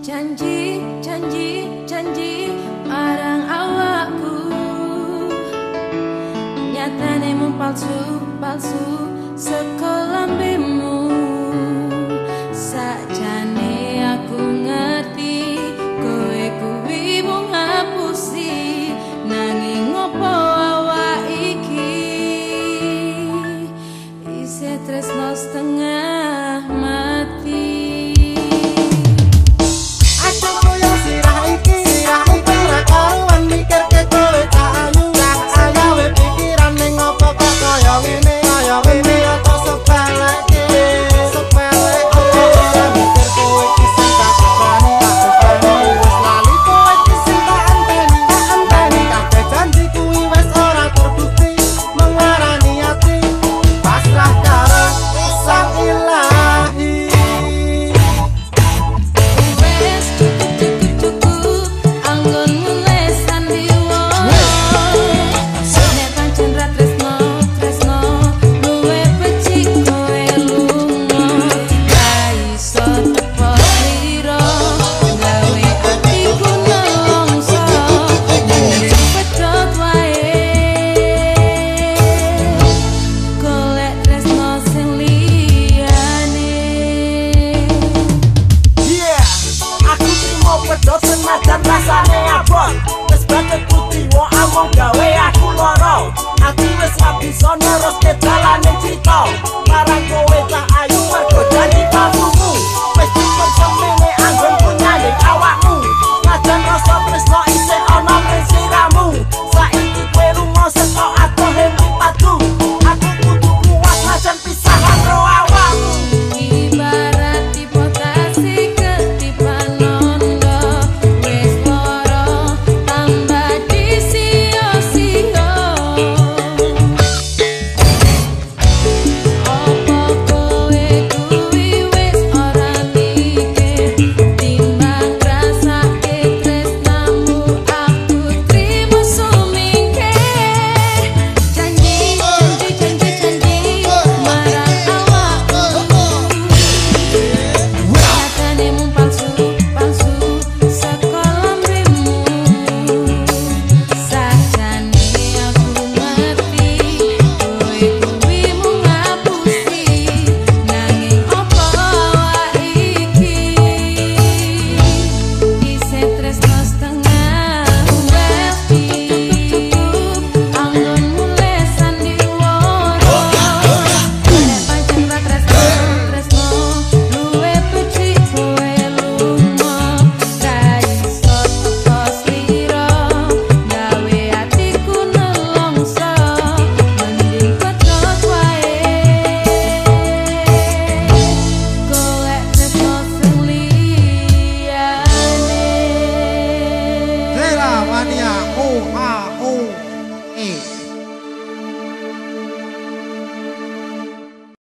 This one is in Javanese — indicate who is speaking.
Speaker 1: janji
Speaker 2: janji janji
Speaker 1: arang awakku. Nyatane mung palsu palsu sekolah bimu sajane aku ngerti kowe kuwi mung ngapusi. Nanging ngopo awak iki? Isih tresno setengah
Speaker 3: mati.